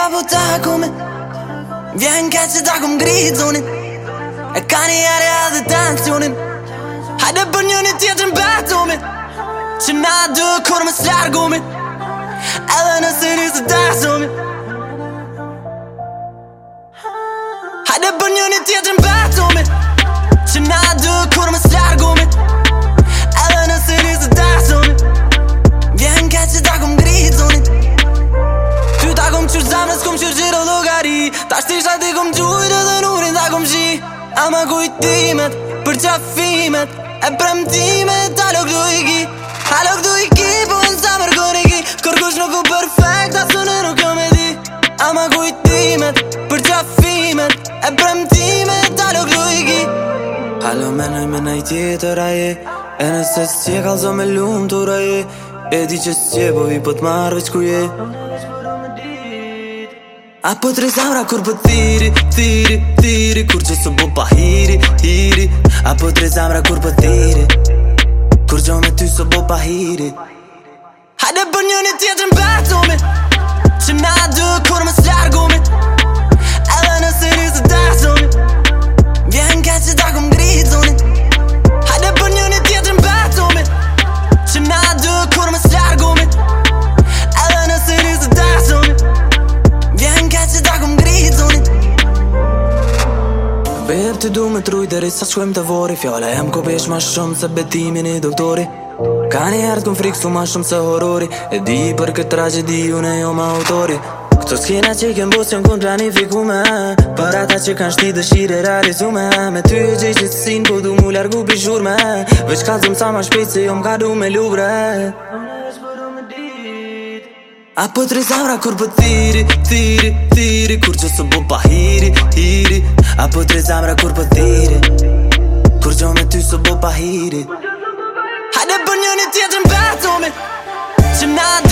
va puta come Vien che se da com grizzone E cani are a de tanzione Hai de bën një një tjetër në betume Që na dë kur më sërgume Edhe nëse një së dasume Hai de bën një një tjetër në betume Që na dë kur më sërgume nësë këmë qërë gjirë o logari Ta shtë isha të këmë dhe në urin të këmë gji A më kujtimet, për qafimet E premtimet, ta lëk du i ki Ta lëk du i ki, po në sa mërgur i ki Kër kush nuk u perfekt, ta sënë nuk jo me di A kujtimet, për qafimet E premtimet, ta du i ki Halo me me nëj tjetër a E nëse s'je kalzo me lumë të raje E di që s'je, po i pot ku je A po të kur po thiri, thiri, thiri Kur që së bëm pahiri, hiri A po tre rezaura kur po thiri Kur gjo me ty së bëm hiri Hajde bër një një tjetër në bërë të me Që me a kur më së Bep të du me truj dheri sa shkojmë të vori Fjale jem ko besh ma shumë se betimin i doktori Ka një herët kën frikë su ma shumë se horori E di për këtë tragedi une jo ma autori Këto skina që i kem bus kënë planifikume Për ata që kanë shti dëshire realizume Me ty e gjej që të sin po du mu largu pi shurme Veç ka zëm sa ma shpejt se jo mga du me lubre Apo tri zavra kur pëtiri, po tiri Po të zamra kur po thire Kur gjo me ty së so bo pahire Hajde bën një një tjetër në me Që më